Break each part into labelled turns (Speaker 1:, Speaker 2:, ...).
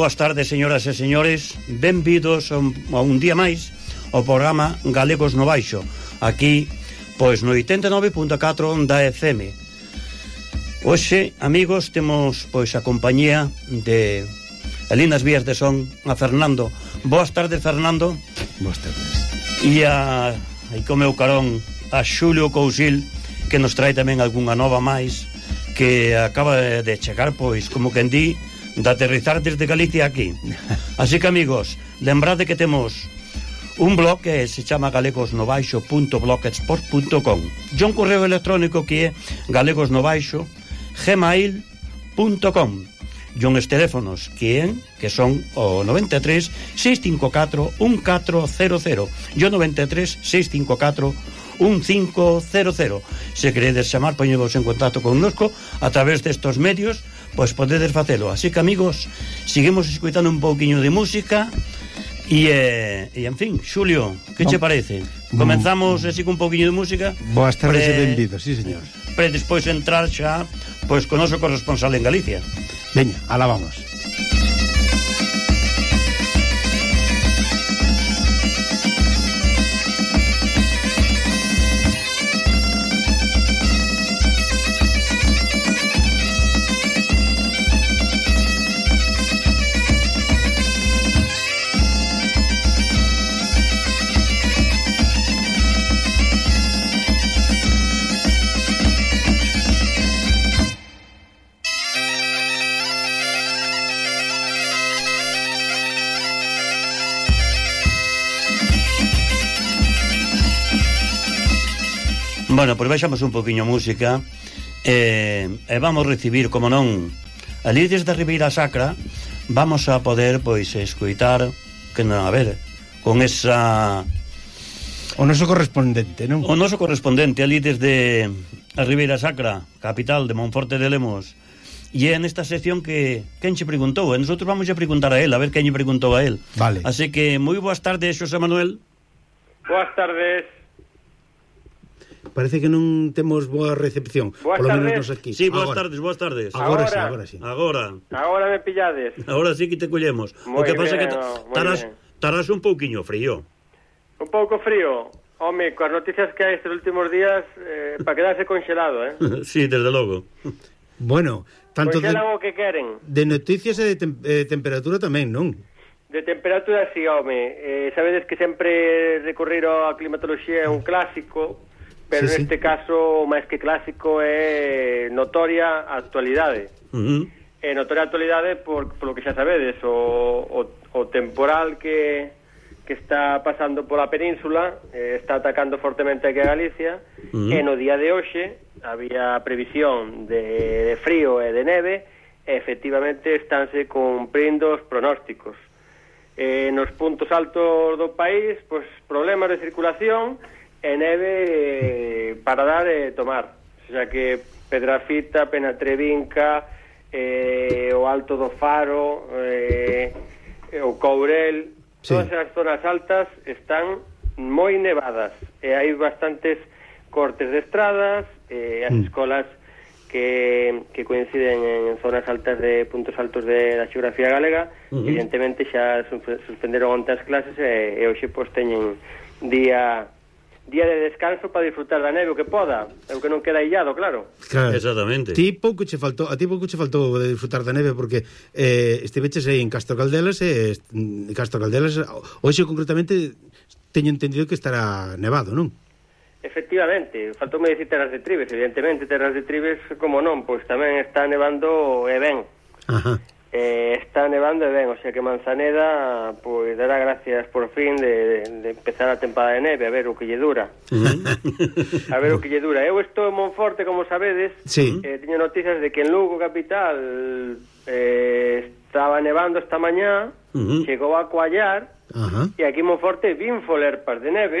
Speaker 1: boas tardes, señoras e señores. Benvidos a un, a un día máis ao programa Galegos no Baixo, aquí, pois, no 89.4 da FM. Hoxe, amigos, temos, pois, a compañía de Elinas Vías de Son, a Fernando. Boas tardes, Fernando.
Speaker 2: Boas tardes.
Speaker 1: E a... E como o carón a Xulio Cousil, que nos trae tamén algunha nova máis, que acaba de chegar, pois, como quen di, de aterrizar desde Galicia aquí. Así que, amigos, lembrade que temos un blog que se chama galegosnovaixo.blogspot.com e un correo electrónico que é galegosnovaixo gmail.com e uns teléfonos que en, que son o 93 654 1400 e o 93 654 1500 se queredes chamar poñevos en contacto connosco a través destos medios pois podedes facelo. Así que, amigos, seguimos escuitando un pouquiño de música e, eh, e en fin, Xulio, que che parece? Comenzamos así con un pouquiño de música.
Speaker 2: Boas tardes pre... e benvidos, sí, señor.
Speaker 1: Pre despois entrar xa pois con noso corresponsal en Galicia.
Speaker 2: Veña, alá vamos.
Speaker 1: Bueno, pois pues baixamos un poquinho música e, e vamos recibir, como non, a desde da Ribeira Sacra vamos a poder, pois, escuitar que non, a ver, con esa...
Speaker 2: O noso correspondente, non?
Speaker 1: O noso correspondente, ali desde a Ribeira Sacra, capital de Monforte de Lemos, e é nesta sección que quen che preguntou, e nosotros vamos a preguntar a él, a ver quen lle preguntou a él.
Speaker 2: Vale.
Speaker 1: Así que moi boas tardes, Xosé Manuel.
Speaker 3: Boas tardes
Speaker 2: parece que non temos boa recepción,
Speaker 3: boas
Speaker 2: polo
Speaker 3: tardes.
Speaker 2: menos nos aquí.
Speaker 1: Sí, boas
Speaker 2: agora.
Speaker 1: tardes, boas tardes.
Speaker 2: Agora,
Speaker 3: agora
Speaker 2: sí, agora sí.
Speaker 1: Agora.
Speaker 3: Agora me pillades.
Speaker 1: Agora sí que te collemos.
Speaker 3: Muy
Speaker 1: o que pasa que tarás, tarás un pouquiño frío.
Speaker 3: Un pouco frío. Home, coas noticias que hai estes últimos días, eh, para quedarse conxelado, eh?
Speaker 1: sí, desde logo.
Speaker 2: Bueno, tanto de,
Speaker 3: o que queren.
Speaker 2: de noticias e de, tem de temperatura tamén, non?
Speaker 3: De temperatura, sí, home. Eh, sabedes que sempre recorrer á climatoloxía é un clásico, pero
Speaker 2: sí,
Speaker 3: neste sí. caso máis que clásico é notoria actualidade.
Speaker 1: Uh -huh.
Speaker 3: E notoria actualidade por, por lo que xa sabedes, o, o, o temporal que que está pasando pola península, eh, está atacando fortemente aquí a Galicia,
Speaker 1: uh -huh.
Speaker 3: e no día de hoxe eh, había previsión de, de frío e de neve, e efectivamente estánse cumprindo os pronósticos. Eh, nos puntos altos do país, pois problemas de circulación, e neve eh, para dar e tomar. O sea que Pedrafita, Penatrevinca, eh, o Alto do Faro, eh, o Courel,
Speaker 2: sí.
Speaker 3: todas as zonas altas están moi nevadas e hai bastantes cortes de estradas, eh, as
Speaker 2: mm.
Speaker 3: escolas que, que coinciden en zonas altas de puntos altos de da xeografía galega,
Speaker 1: uh
Speaker 3: evidentemente xa suspenderon ontas clases e, e hoxe pois teñen día día de descanso para disfrutar da neve o que poda, eu o que non queda illado, claro.
Speaker 2: claro.
Speaker 1: Exactamente.
Speaker 2: Ti pouco che faltou, a ti pouco che faltou de disfrutar da neve porque eh, estiveches aí en Castro Caldelas e eh, Castro Caldelas hoxe concretamente teño entendido que estará nevado, non?
Speaker 3: Efectivamente, faltoume dicir Terras de Tribes, evidentemente Terras de Tribes, como non, pois tamén está nevando e ben.
Speaker 2: Ajá.
Speaker 3: Eh, está nevando e ben, o sea que Manzaneda pois dará gracias por fin de, de empezar a tempada de neve, a ver o que lle dura. a ver o que lle dura. Eu estou en Monforte, como sabedes,
Speaker 2: sí.
Speaker 3: eh, teño noticias de que en Lugo capital eh, estaba nevando esta mañá,
Speaker 1: uh -huh.
Speaker 3: chegou a coallar,
Speaker 2: uh -huh.
Speaker 3: e aquí en Monforte vin folerpas de neve,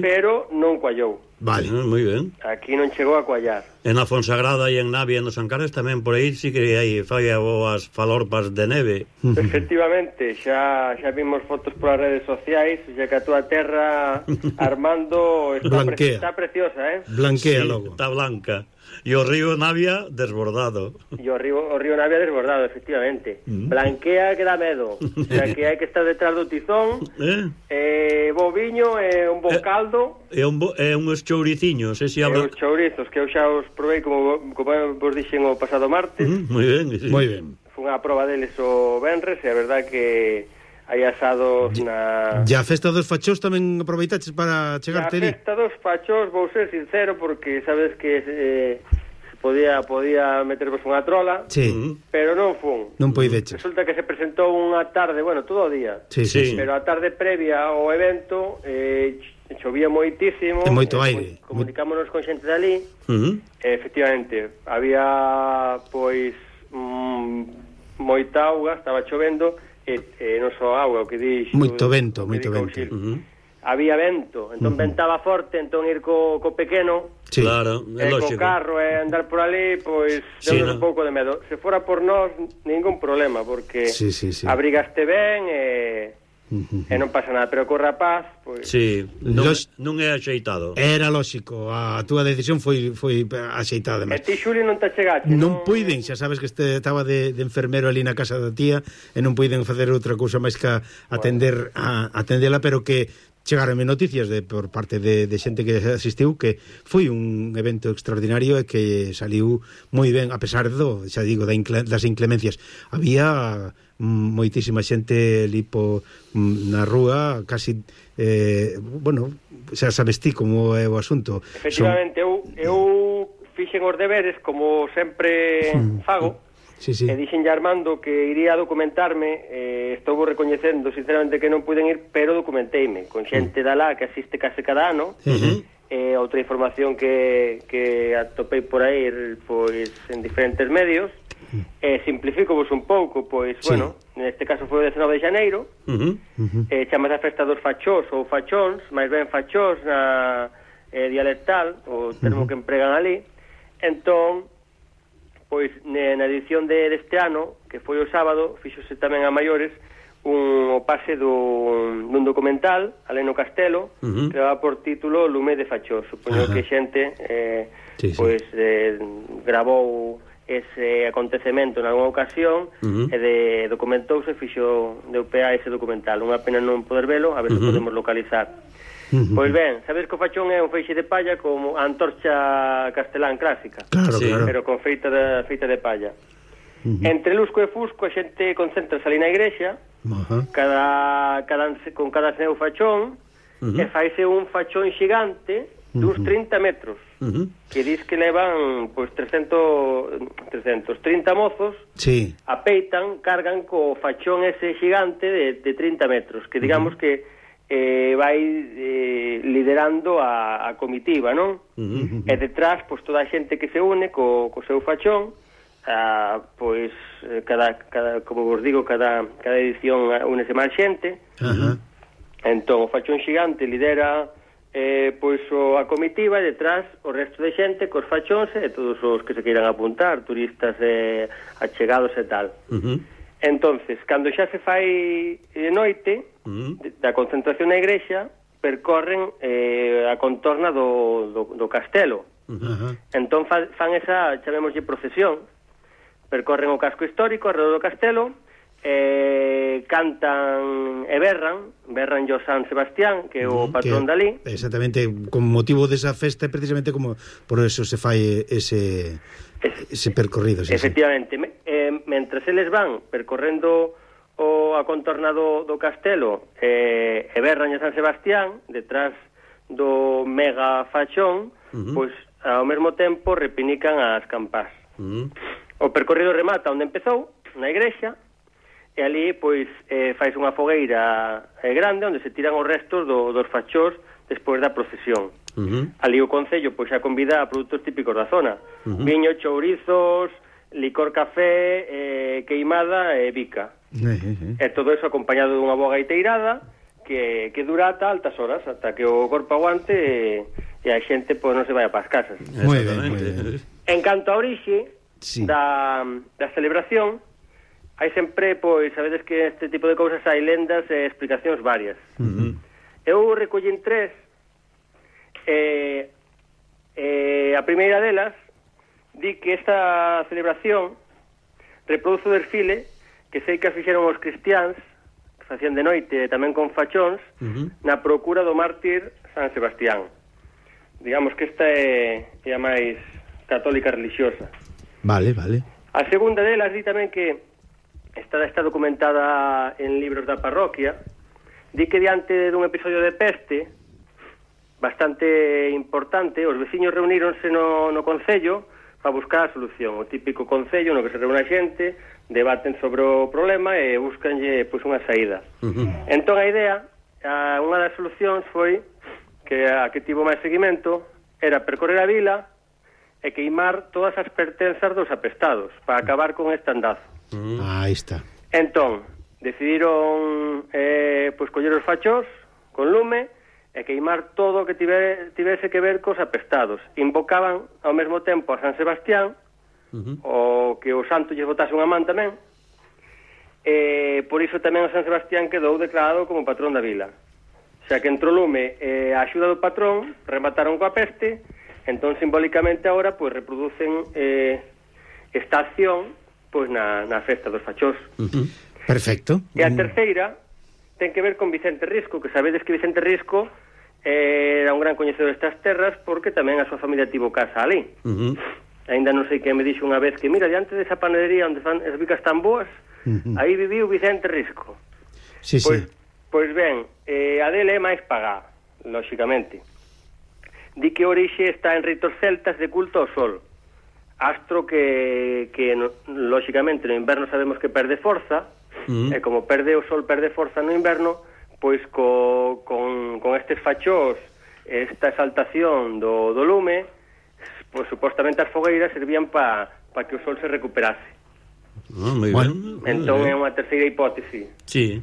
Speaker 3: pero non coallou.
Speaker 2: Vale,
Speaker 1: uh, moi ben.
Speaker 3: Aquí non chegou a coallar.
Speaker 1: En a Fonsagrada e en Navia e nos Ancares tamén por aí si sí que hai falla boas falorpas de neve.
Speaker 3: Efectivamente, xa xa vimos fotos polas redes sociais, xa que a túa terra Armando está,
Speaker 2: Blanquea.
Speaker 3: pre está preciosa, eh?
Speaker 2: Blanquea
Speaker 1: sí,
Speaker 2: logo.
Speaker 1: Está blanca. E o río Navia desbordado.
Speaker 3: E o río, o río Navia desbordado, efectivamente.
Speaker 1: Mm.
Speaker 3: Blanquea que dá medo. o sea, que hai que estar detrás do tizón,
Speaker 1: eh,
Speaker 3: eh bo viño, eh, un bo
Speaker 1: eh,
Speaker 3: caldo...
Speaker 1: E un bo, eh, unhos chouriciños, eh,
Speaker 3: si
Speaker 1: habla...
Speaker 3: Eh, os chourizos, que eu xa os probei, como, como vos dixen o pasado martes.
Speaker 1: Mm, moi ben, sí.
Speaker 2: moi ben.
Speaker 3: Fun a proba deles o Benres, e a verdad que hai asados na...
Speaker 2: E a festa dos fachós tamén aproveitaches para
Speaker 3: chegar,
Speaker 2: Teri? A
Speaker 3: festa dos fachós, vou ser sincero, porque sabes que... Eh, podía podía metervos unha trola,
Speaker 2: sí.
Speaker 3: pero non fun.
Speaker 2: Non poideches.
Speaker 3: Resulta que se presentou unha tarde, bueno, todo o día.
Speaker 2: Sí,
Speaker 1: sí,
Speaker 2: sí.
Speaker 3: Pero a tarde previa ao evento eh, chovía moitísimo.
Speaker 2: E moito
Speaker 3: eh,
Speaker 2: aire.
Speaker 3: Eh, comunicámonos con xente dali.
Speaker 1: Uh -huh.
Speaker 3: E, efectivamente, había pois mm, moita auga, estaba chovendo e, e non só auga, o que dix...
Speaker 2: Moito vento, moito vento.
Speaker 3: Uh
Speaker 1: -huh
Speaker 3: había vento, entón ventaba forte, entón ir co, co pequeno,
Speaker 2: sí,
Speaker 1: claro, eh,
Speaker 3: é eh,
Speaker 1: lógico.
Speaker 3: co carro e eh, andar por ali, pois
Speaker 1: sí,
Speaker 3: deu
Speaker 1: no.
Speaker 3: un pouco de medo. Se fora por nós, ningún problema, porque
Speaker 2: sí, sí, sí.
Speaker 3: abrigaste ben e...
Speaker 2: Eh,
Speaker 3: E non pasa nada, pero co rapaz, pois
Speaker 1: Sí, non,
Speaker 2: Los...
Speaker 1: non é axeitado.
Speaker 2: Era lógico, a túa decisión foi foi axeitada
Speaker 3: máis.
Speaker 2: E
Speaker 3: ti Xuli non te chegaste.
Speaker 2: Non, non puiden, xa sabes que este estaba de, de enfermero ali na casa da tía e non puiden facer outra cousa máis que atender bueno. a atendela, pero que chegaronme noticias de por parte de, de xente que asistiu que foi un evento extraordinario e que saliu moi ben a pesar do, xa digo, da incle, das inclemencias. Había moitísima xente ali po, mm, na rúa, casi eh, bueno, xa sabes ti como é o asunto.
Speaker 3: Efectivamente, Son... eu eu fixen os deberes como sempre fago.
Speaker 2: Sí, sí.
Speaker 3: E dixenlle Armando que iría a documentarme, eh, estou recoñecendo sinceramente que non puiden ir, pero documenteime con xente da lá que asiste case cada ano.
Speaker 2: Uh -huh
Speaker 3: eh, outra información que, que atopei por aí pois en diferentes medios eh, simplifico vos un pouco pois,
Speaker 2: sí.
Speaker 3: bueno, neste caso foi o 19 de Xaneiro
Speaker 1: uh -huh,
Speaker 2: uh -huh.
Speaker 3: eh, chamas a festa dos fachós ou fachóns máis ben fachós na eh, dialectal o termo uh -huh. que empregan ali entón pois ne, na edición de deste ano, que foi o sábado, fixose tamén a maiores un o pase do, dun documental, Aleno Castelo,
Speaker 1: uh -huh.
Speaker 3: que daba por título Lume de Fachor. Supoño
Speaker 2: Ajá.
Speaker 3: que xente eh,
Speaker 2: sí, sí.
Speaker 3: pois eh, gravou ese acontecemento en algunha ocasión
Speaker 1: uh -huh.
Speaker 3: e de documentouse fixo de pé a ese documental. Unha pena non poder velo, a ver uh
Speaker 1: -huh.
Speaker 3: se podemos localizar.
Speaker 2: Uh.
Speaker 3: Pois ben, sabes que o fachón é un feixe de palla como a antorcha castelán clásica,
Speaker 2: claro,
Speaker 1: sí.
Speaker 2: claro.
Speaker 3: pero con feita de, feita de palla.
Speaker 2: Uh -huh.
Speaker 3: Entre Lusco e Fusco a xente concentra ali na igrexa,
Speaker 2: uh -huh.
Speaker 3: cada, cada, con cada seu fachón,
Speaker 1: uh -huh.
Speaker 3: e faise un fachón xigante duns 30 metros,
Speaker 1: uh -huh.
Speaker 3: que diz que levan pois 300 330 mozos,
Speaker 2: sí.
Speaker 3: apeitan, cargan co fachón ese xigante de, de 30 metros, que digamos uh -huh. que eh, vai eh, liderando a, a comitiva, non?
Speaker 1: Uh -huh.
Speaker 3: E detrás, pois, toda a xente que se une co, co seu fachón, a, pois, eh, cada, cada, como vos digo, cada, cada edición únese máis xente,
Speaker 2: uh -huh.
Speaker 3: entón, o fachón xigante lidera eh, pois o, a comitiva e detrás o resto de xente cos fachóns e todos os que se queiran apuntar, turistas e eh, achegados e tal.
Speaker 1: Uh -huh.
Speaker 3: Entonces, cando xa se fai de noite, da concentración na igrexa percorren eh, a contorna do, do, do castelo.
Speaker 2: Uh -huh.
Speaker 3: Entón fan, fan esa, chamémoslle procesión, percorren o casco histórico alrededor do castelo, eh, cantan e berran, berran yo San Sebastián, que é o patrón
Speaker 2: que,
Speaker 3: dali.
Speaker 2: Exactamente, con motivo desa festa, precisamente como por eso se fai ese, ese percorrido. Sí,
Speaker 3: efectivamente, sí. Eh, mentre eles van percorrendo o a contorna do, do castelo eh, e Berran San Sebastián, detrás do mega fachón,
Speaker 1: uh -huh.
Speaker 3: pois ao mesmo tempo repinican as campás.
Speaker 1: Uh -huh.
Speaker 3: O percorrido remata onde empezou, na igrexa, e ali pois eh, fais unha fogueira eh, grande onde se tiran os restos do, dos fachós despois da procesión.
Speaker 1: Uh -huh.
Speaker 3: Ali o Concello pois xa convida a produtos típicos da zona.
Speaker 1: Uh -huh.
Speaker 3: Viño, chourizos, licor café, eh, queimada e
Speaker 2: eh, bica.
Speaker 3: E todo eso acompañado dunha boa gaiteirada que, que dura ata altas horas, ata que o corpo aguante e, e a xente pois, non se vai a as casas.
Speaker 2: Moi ben, moi ben.
Speaker 3: En canto a orixe
Speaker 2: sí.
Speaker 3: da, da celebración, hai sempre, pois, sabedes que este tipo de cousas hai lendas e explicacións varias.
Speaker 1: Uh -huh.
Speaker 3: Eu recollín tres, eh, eh, a primeira delas, di que esta celebración reproduce o desfile que sei que fixeron os cristiáns, facían de noite e tamén con fachóns,
Speaker 1: uh -huh.
Speaker 3: na procura do mártir San Sebastián. Digamos que esta é, é a máis católica religiosa.
Speaker 2: Vale, vale.
Speaker 3: A segunda delas di tamén que está, está documentada en libros da parroquia, di que diante dun episodio de peste bastante importante, os veciños reuníronse no, no Concello para buscar a solución. O típico Concello no que se reúne a xente, debaten sobre o problema e buscanlle pois, unha saída.
Speaker 1: Uh -huh.
Speaker 3: Entón a idea, a, unha das solucións foi que a que tivo máis seguimento era percorrer a vila e queimar todas as pertenzas dos apestados para acabar con este andazo.
Speaker 1: Uh -huh.
Speaker 2: Ah, aí está.
Speaker 3: Entón, decidiron eh, pois, coller os fachos con lume e queimar todo o que tivese que ver cos apestados. Invocaban ao mesmo tempo a San Sebastián,
Speaker 1: uh -huh.
Speaker 3: o que o santo lle botase unha man tamén, e por iso tamén o San Sebastián quedou declarado como patrón da vila. Xa que entrou lume e a axuda do patrón, remataron coa peste, entón simbólicamente agora pois reproducen eh, esta acción pois na, na festa dos fachós.
Speaker 1: Uh -huh.
Speaker 2: Perfecto.
Speaker 3: E a terceira ten que ver con Vicente Risco, que sabedes que Vicente Risco eh, era un gran coñecedor destas terras porque tamén a súa familia tivo casa ali.
Speaker 1: Uh -huh.
Speaker 3: Ainda non sei que me dixo unha vez que, mira, diante desa panadería onde fan as bicas tan boas, aí viviu Vicente Risco.
Speaker 2: Sí,
Speaker 3: pois,
Speaker 2: sí.
Speaker 3: Pois ben, eh, a dele é máis pagá, lóxicamente. Di que orixe está en ritos celtas de culto ao sol. Astro que, que no, lóxicamente, no inverno sabemos que perde forza,
Speaker 1: mm.
Speaker 3: e como perde o sol, perde forza no inverno, pois co, con, con estes fachós, esta exaltación do, do lume, pois supostamente as fogueiras servían para pa que o sol se recuperase.
Speaker 1: Ah, moi
Speaker 2: bueno,
Speaker 1: ben.
Speaker 3: Eh, entón
Speaker 1: eh.
Speaker 3: é unha terceira hipótese.
Speaker 1: Sí.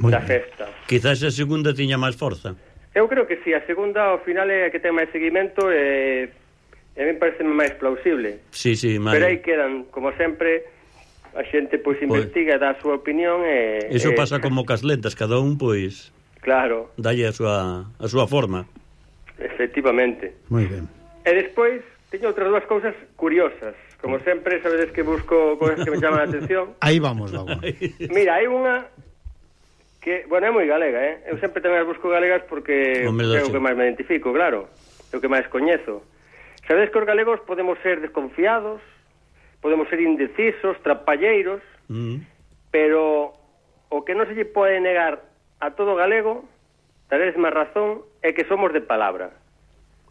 Speaker 2: Moi
Speaker 3: da festa.
Speaker 1: Quizás a segunda tiña máis forza.
Speaker 3: Eu creo que sí, a segunda ao final é a que ten máis seguimento e eh, a mí parece máis plausible.
Speaker 1: Sí, sí, máis.
Speaker 3: Pero aí quedan, como sempre, a xente pois, pois. investiga, pois... dá a súa opinión e
Speaker 1: Eso
Speaker 3: e...
Speaker 1: pasa como cas lentas, cada un pois
Speaker 3: Claro.
Speaker 1: Dalle a súa a súa forma.
Speaker 3: Efectivamente.
Speaker 2: Moi ben.
Speaker 3: E despois teño outras dúas cousas curiosas. Como sempre, sabedes que busco cousas que me chaman a atención.
Speaker 2: Aí vamos, logo.
Speaker 3: Mira, hai unha que, bueno, é moi galega, eh? Eu sempre tamén as busco galegas porque
Speaker 1: Hombre,
Speaker 3: é o que máis me identifico, claro. É o que máis coñezo. Sabedes que os galegos podemos ser desconfiados, podemos ser indecisos, trapalleiros,
Speaker 1: mm.
Speaker 3: pero o que non se lle pode negar a todo galego, tal vez má razón, é que somos de palabra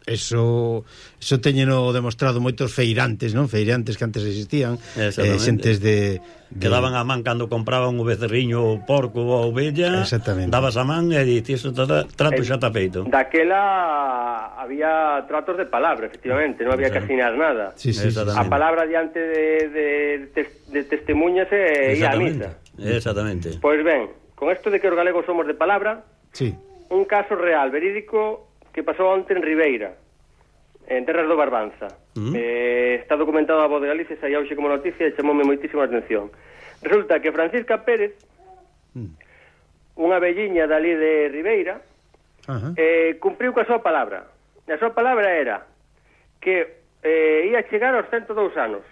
Speaker 2: eso eso teñeno demostrado moitos feirantes, non? Feirantes que antes existían, eh, xentes de, de
Speaker 1: que daban a man cando compraban o becerriño, o porco ou a ovella, dabas a man e dicías, tra, trato
Speaker 3: eh,
Speaker 1: xa ta feito.
Speaker 3: Daquela había tratos de palabra, efectivamente, non había que asinar nada.
Speaker 2: Sí, sí,
Speaker 3: a palabra diante de de, de, de testemunhas e a misa.
Speaker 1: Exactamente.
Speaker 3: Pois ben, con isto de que os galegos somos de palabra,
Speaker 2: sí.
Speaker 3: un caso real, verídico que pasou onte en Ribeira, en Terras do Barbanza.
Speaker 1: Mm.
Speaker 3: Eh, está documentado a voz de Galicia, saía hoxe como noticia e chamoume moitísima atención. Resulta que Francisca Pérez,
Speaker 2: mm.
Speaker 3: unha velliña dali de Ribeira,
Speaker 2: Ajá.
Speaker 3: eh, cumpriu coa súa palabra. E a súa palabra era que eh, ia chegar aos 102 anos.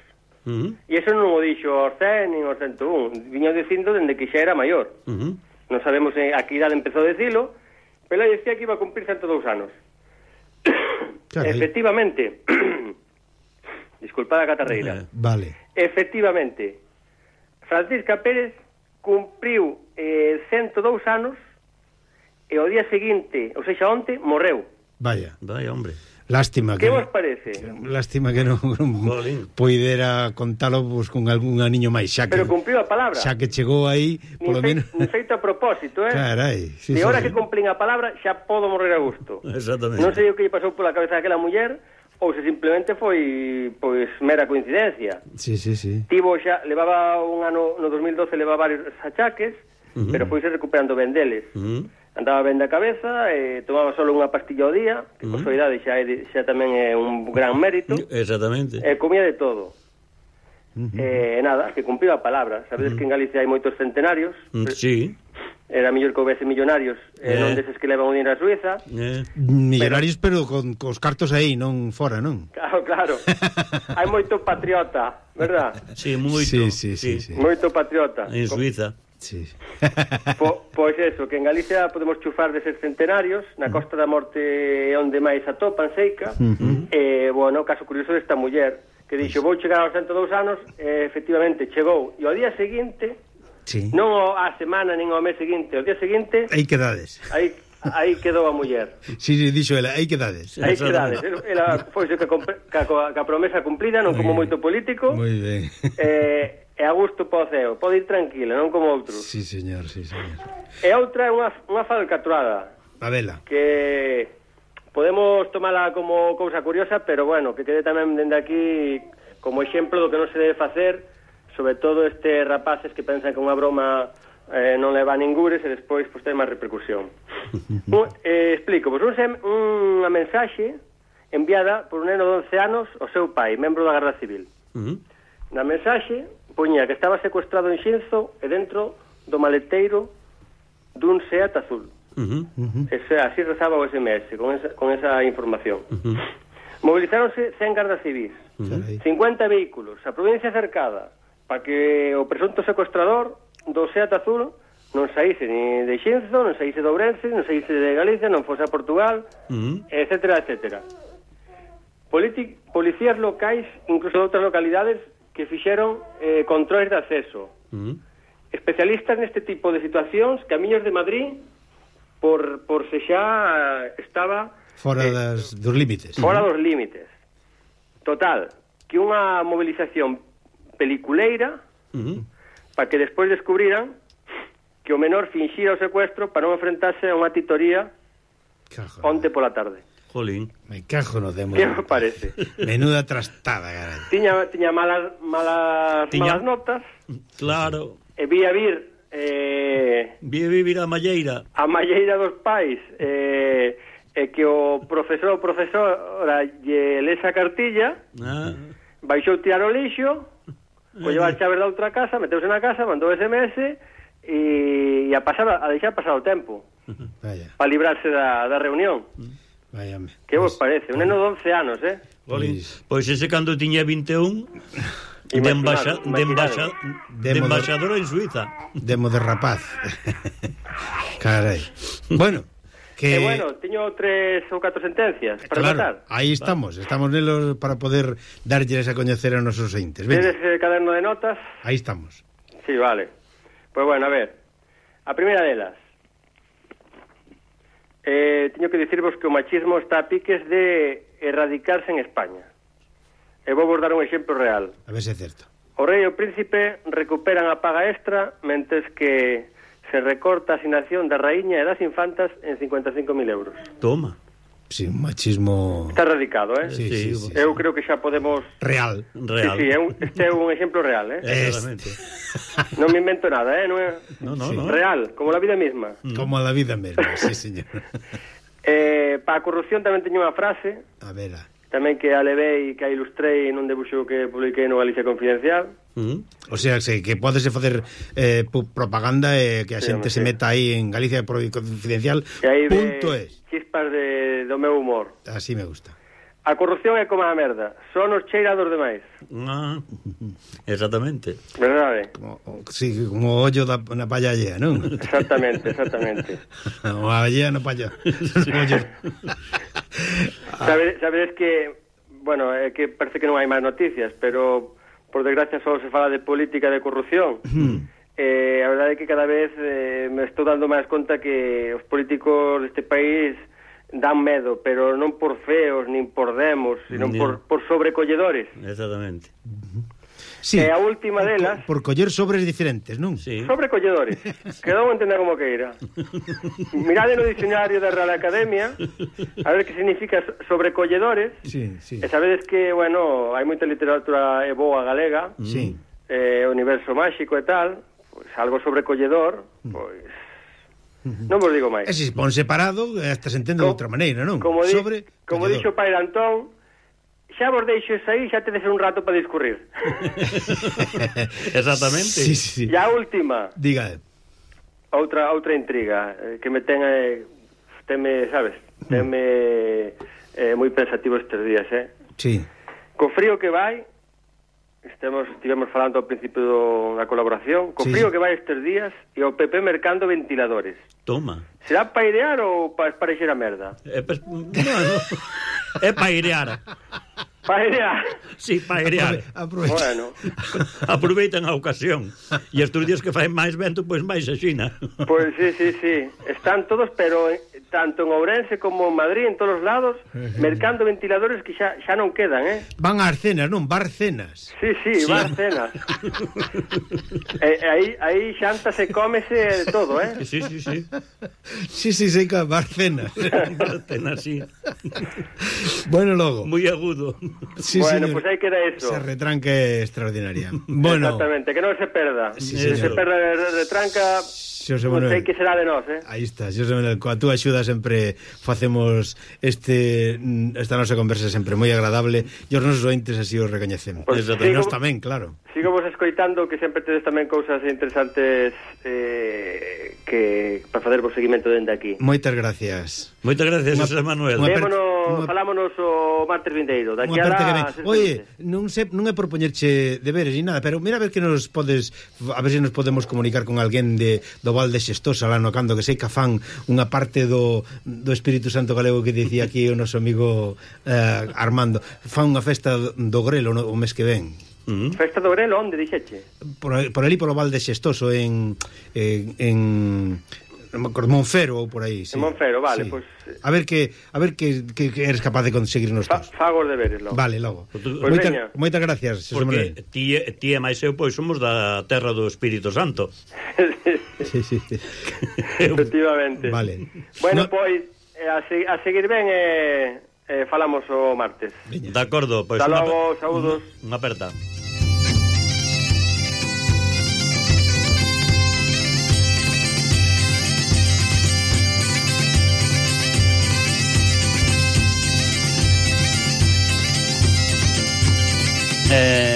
Speaker 1: Uh -huh.
Speaker 3: E iso non o dixo aos 100 nin aos 101. Viño dicindo dende que xa era maior.
Speaker 1: Uh -huh.
Speaker 3: Non sabemos eh, a que idade empezou a dicilo, pero ela dicía que iba a cumprir 102 anos.
Speaker 2: Carai.
Speaker 3: Efectivamente. Disculpada, a catarreira.
Speaker 1: Eh,
Speaker 2: vale.
Speaker 3: Efectivamente. Francisca Pérez cumpriu eh, 102 anos e o día seguinte, ou seja, onte, morreu.
Speaker 2: Vaya,
Speaker 1: vaya, hombre.
Speaker 2: Lástima
Speaker 3: que...
Speaker 2: Que
Speaker 3: vos parece?
Speaker 2: Lástima que non, non poidera contalo pois, con algún aniño máis, xa que...
Speaker 3: Pero cumpriu a palabra.
Speaker 2: Xa que chegou aí, polo menos...
Speaker 3: Un feito a propósito, eh?
Speaker 2: Carai, sí,
Speaker 3: De
Speaker 2: ahora
Speaker 3: sí. que cumplín a palabra, xa podo morrer a gusto.
Speaker 1: Exactamente.
Speaker 3: Non sei o que lle pasou pola cabeza daquela muller, ou se simplemente foi pois mera coincidencia.
Speaker 2: Sí, sí, sí.
Speaker 3: Tivo xa, levaba un ano, no 2012 levaba varios achaques,
Speaker 1: uh -huh.
Speaker 3: pero foi se recuperando ben deles.
Speaker 1: Uh -huh
Speaker 3: andaba ben da cabeza e tomaba só unha pastilla ao día, que por uh -huh. súa idade xa, é, xa tamén é un gran mérito.
Speaker 1: Exactamente.
Speaker 3: E comía de todo.
Speaker 2: Uh -huh.
Speaker 3: E nada, que cumpriu a palabra. Sabedes uh -huh. que en Galicia hai moitos centenarios.
Speaker 1: Uh -huh. Sí.
Speaker 3: Era mellor que houvese millonarios, eh.
Speaker 1: e
Speaker 3: non deses que levan o dinero a Suiza.
Speaker 1: Eh.
Speaker 2: Millonarios, pero, pero con cos cartos aí, non fora, non?
Speaker 3: Claro, claro. hai moito patriota, verdad?
Speaker 1: Sí, moito.
Speaker 2: Sí, sí, sí, sí, sí.
Speaker 3: Moito patriota.
Speaker 1: En Suiza.
Speaker 2: Sí.
Speaker 3: Po, pois eso, que en Galicia podemos chufar de ser centenarios, na Costa da Morte é onde máis atopan seica, uh -huh. e, bueno, caso curioso desta muller, que dixo, vou chegar aos 102 anos, e, efectivamente chegou, e ao día seguinte,
Speaker 2: sí.
Speaker 3: non a semana, nin ao mes seguinte, ao día seguinte...
Speaker 2: Aí quedades.
Speaker 3: Aí aí quedou a muller.
Speaker 2: Si, sí, sí, dixo ela, aí quedades.
Speaker 3: Aí quedades. Ela foi que, a, que a promesa cumplida, non como moito político.
Speaker 2: Moi ben.
Speaker 3: Eh, e a gusto para ceo, pode ir tranquila, non como outros.
Speaker 2: Sí, señor, sí, señor.
Speaker 3: E outra é unha, unha falcatruada.
Speaker 2: A vela.
Speaker 3: Que podemos tomala como cousa curiosa, pero bueno, que quede tamén dende aquí como exemplo do que non se debe facer, sobre todo este rapaces que pensan que unha broma eh, non leva a ningures e despois pois, ten máis repercusión. un, eh, explico, pois un, unha mensaxe enviada por un neno de 11 anos ao seu pai, membro da Guerra Civil.
Speaker 1: Uh -huh.
Speaker 3: Na mensaxe poñía que estaba secuestrado en Xinzo e dentro do maleteiro dun Seat azul.
Speaker 1: Uh -huh, uh -huh.
Speaker 3: Ese, así rezaba o SMS, con esa, con esa información.
Speaker 1: Uh -huh.
Speaker 3: Movilizáronse 100 gardas civis,
Speaker 2: uh -huh.
Speaker 3: 50 vehículos, a provincia cercada, para que o presunto secuestrador do Seat azul non saíse ni de Xinzo, non saíse de Ourense, non saíse de Galicia, non fose a Portugal,
Speaker 1: uh -huh.
Speaker 3: etcétera, etcétera. Politi policías locais, incluso de outras localidades, que fixeron eh, controles de acceso.
Speaker 1: Uh -huh.
Speaker 3: Especialistas neste tipo de situacións, Camiños de Madrid, por, por se xa estaba...
Speaker 2: Fora eh, das, dos límites.
Speaker 3: Fora uh -huh. dos límites. Total, que unha movilización peliculeira
Speaker 1: uh -huh.
Speaker 3: para que despois descubriran que o menor finxira o secuestro para non enfrentarse a unha titoría onte pola tarde.
Speaker 1: Jolín.
Speaker 2: Me cajo no demo.
Speaker 3: Que me parece?
Speaker 2: Menuda trastada, carai.
Speaker 3: Tiña, tiña malas, malas,
Speaker 1: tiña...
Speaker 3: malas notas.
Speaker 1: Claro.
Speaker 3: E vi a vir... Eh,
Speaker 1: vi a vivir a Malleira.
Speaker 3: A Malleira dos pais. Eh, e que o profesor ou profesora lle lesa cartilla,
Speaker 1: ah.
Speaker 3: baixou tirar o lixo, eh. colleu as chaves da outra casa, meteuse na casa, mandou SMS e, e a, pasar, a deixar pasar o tempo.
Speaker 2: Vaya.
Speaker 3: Para librarse da, da reunión.
Speaker 2: Mm. Váyame.
Speaker 3: Que vos parece? Un neno de 11 anos, eh?
Speaker 2: Pois
Speaker 1: pues ese cando tiña 21 de, embaixa, de, embaixa, de embaixador en Suiza.
Speaker 2: Demo de rapaz. Carai. Bueno, que...
Speaker 3: E bueno, tiño tres ou catro sentencias para
Speaker 2: claro,
Speaker 3: matar.
Speaker 2: aí estamos, estamos nelos para poder darlles a coñecer a nosos entes.
Speaker 3: Tedes eh, caderno de notas?
Speaker 2: Aí estamos.
Speaker 3: Sí, vale. Pois pues bueno, a ver, a primeira delas, eh, teño que dicirvos que o machismo está a piques de erradicarse en España. E vou vos dar un exemplo real.
Speaker 2: A ver se é certo.
Speaker 3: O rei e o príncipe recuperan a paga extra mentes que se recorta a asignación da raíña e das infantas en 55.000 euros.
Speaker 1: Toma.
Speaker 2: Sí, un machismo...
Speaker 3: Está radicado, eh?
Speaker 2: Sí, sí, sí, sí
Speaker 3: Eu sí. creo que xa podemos...
Speaker 2: Real.
Speaker 1: real.
Speaker 3: Sí, sí, é un, este é un exemplo real, eh?
Speaker 1: Exactamente.
Speaker 3: non me invento nada, eh? Non é...
Speaker 1: no, no,
Speaker 2: sí.
Speaker 1: no.
Speaker 3: Real, como a vida mesma. Mm.
Speaker 2: Como a vida mesma, sí, señor.
Speaker 3: eh, para a corrupción tamén teño unha frase.
Speaker 2: A ver.
Speaker 3: Tamén que a levei, que a ilustrei nun debuxo que publiquei no Galicia Confidencial
Speaker 1: Mm.
Speaker 2: O sea, se, que podese facer eh, propaganda e eh, que a xente
Speaker 3: sí,
Speaker 2: se meta aí en Galicia Confidencial punto es.
Speaker 3: Chispas de, do meu humor.
Speaker 2: Así me gusta.
Speaker 3: A corrupción é como a merda, son os cheirados demais.
Speaker 1: Ah, exactamente.
Speaker 3: Verdade?
Speaker 2: Como, sí, como o ollo da, na palla allea, non?
Speaker 3: Exactamente, exactamente.
Speaker 2: O a allea na palla.
Speaker 3: sabedes, sabedes que, bueno, é que parece que non hai máis noticias, pero por desgracia só se fala de política e de corrupción. Hmm. Eh, a verdade é que cada vez eh, me estou dando máis conta que os políticos deste país dan medo, pero non por feos, nin por demos, sino por, por sobrecolledores.
Speaker 1: Exactamente.
Speaker 2: Uh -huh sí.
Speaker 3: E a última delas...
Speaker 2: Por coller sobres diferentes, non?
Speaker 1: Sí.
Speaker 3: Sobre colledores. Quedou entender como que era. Eh. Mirade no dicionario da Real Academia a ver que significa sobre colledores.
Speaker 2: Sí, sí.
Speaker 3: E sabedes que, bueno, hai moita literatura e boa galega. Mm.
Speaker 2: Sí.
Speaker 3: Eh, universo máxico e tal. Pois algo sobrecolledor, mm. pois... Mm-hmm. Non vos digo máis.
Speaker 2: E se pon separado, hasta se entende de outra maneira, non?
Speaker 3: Como, di,
Speaker 2: Sobre,
Speaker 3: como dixo Pai Antón, xa vos deixo aí, xa tedes un rato para discurrir.
Speaker 1: Exactamente.
Speaker 2: Sí, sí.
Speaker 3: E a última.
Speaker 2: Diga.
Speaker 3: Outra outra intriga eh, que me ten eh, teme, sabes, teme eh, moi pensativo estes días, eh?
Speaker 2: Sí.
Speaker 3: Co frío que vai, estemos estivemos falando ao principio do, da colaboración, co
Speaker 2: sí.
Speaker 3: frío que vai estes días e o PP mercando ventiladores.
Speaker 1: Toma.
Speaker 3: Será para idear ou para esparexer a merda?
Speaker 1: Eh, pues, bueno. É
Speaker 3: pairear. Pairear.
Speaker 1: Sí,
Speaker 2: pairear.
Speaker 3: Bueno.
Speaker 1: Aproveitan a ocasión. E estes días que faen máis vento, pois máis axina.
Speaker 3: Pois sí, sí, sí. Están todos, pero eh, tanto en Ourense como en Madrid, en todos os lados, mercando ventiladores que xa, xa non quedan, eh?
Speaker 2: Van ás cenas, non? Barcenas.
Speaker 3: Sí, sí,
Speaker 1: sí.
Speaker 3: barcenas. eh, aí, aí xanta se cómese todo, eh?
Speaker 1: Sí, sí, sí.
Speaker 2: sí, sí, sí, barcenas.
Speaker 1: barcenas, sí.
Speaker 2: bueno, logo.
Speaker 1: Muy agudo.
Speaker 2: Sí,
Speaker 3: bueno,
Speaker 2: señor.
Speaker 3: pues aí queda eso.
Speaker 2: Se retranque extraordinaria. bueno.
Speaker 3: Exactamente, que non se perda.
Speaker 2: Sí,
Speaker 3: se, se perda retranca
Speaker 2: Xosé
Speaker 3: Manuel. Sei que será de nós, eh?
Speaker 2: Aí está, Xosé Manuel, coa túa axuda sempre facemos este mm, esta nosa conversa sempre moi agradable e os nosos ointes así os recoñecemos.
Speaker 3: Pues,
Speaker 2: e nós tamén, claro.
Speaker 3: Sigo vos escoitando que sempre tedes tamén cousas interesantes eh, que para facer o seguimento dende aquí.
Speaker 2: Moitas gracias.
Speaker 1: Moitas gracias, José Manuel.
Speaker 3: Vémonos
Speaker 2: Unha...
Speaker 3: falámonos o martes vindeiro. Daqui a la...
Speaker 2: Oye, non, sei, non é por poñerche deberes ni nada, pero mira a ver que nos podes a ver se si nos podemos comunicar con alguén de do Val de Xestosa lá no Cando que sei que fan unha parte do, do Espírito Santo Galego que dicía aquí o noso amigo eh, Armando. Fan unha festa do Grelo no, o mes que ven.
Speaker 1: Mm.
Speaker 3: Festa do Grelo, onde dixeche?
Speaker 2: Por, por ali polo Val de Xestoso en, en, en Con Monfero ou por aí, sí.
Speaker 3: En Monfero, vale,
Speaker 2: sí.
Speaker 3: pois pues,
Speaker 2: A ver que a ver que, que, que eres capaz de conseguirnos
Speaker 3: fa, Fago os deberes logo.
Speaker 2: Vale, logo.
Speaker 1: Pues
Speaker 2: moita,
Speaker 3: veña.
Speaker 2: moitas gracias, Xosé Manuel.
Speaker 1: Porque ti, ti e máis eu pois somos da terra do Espírito Santo.
Speaker 2: sí, sí. sí.
Speaker 3: Efectivamente.
Speaker 2: Vale.
Speaker 3: Bueno,
Speaker 2: no...
Speaker 3: pois eh, a, se, a seguir ben eh, eh falamos o martes.
Speaker 1: De acordo, pois.
Speaker 3: Hasta logo, saúdos.
Speaker 1: Unha aperta. Ee,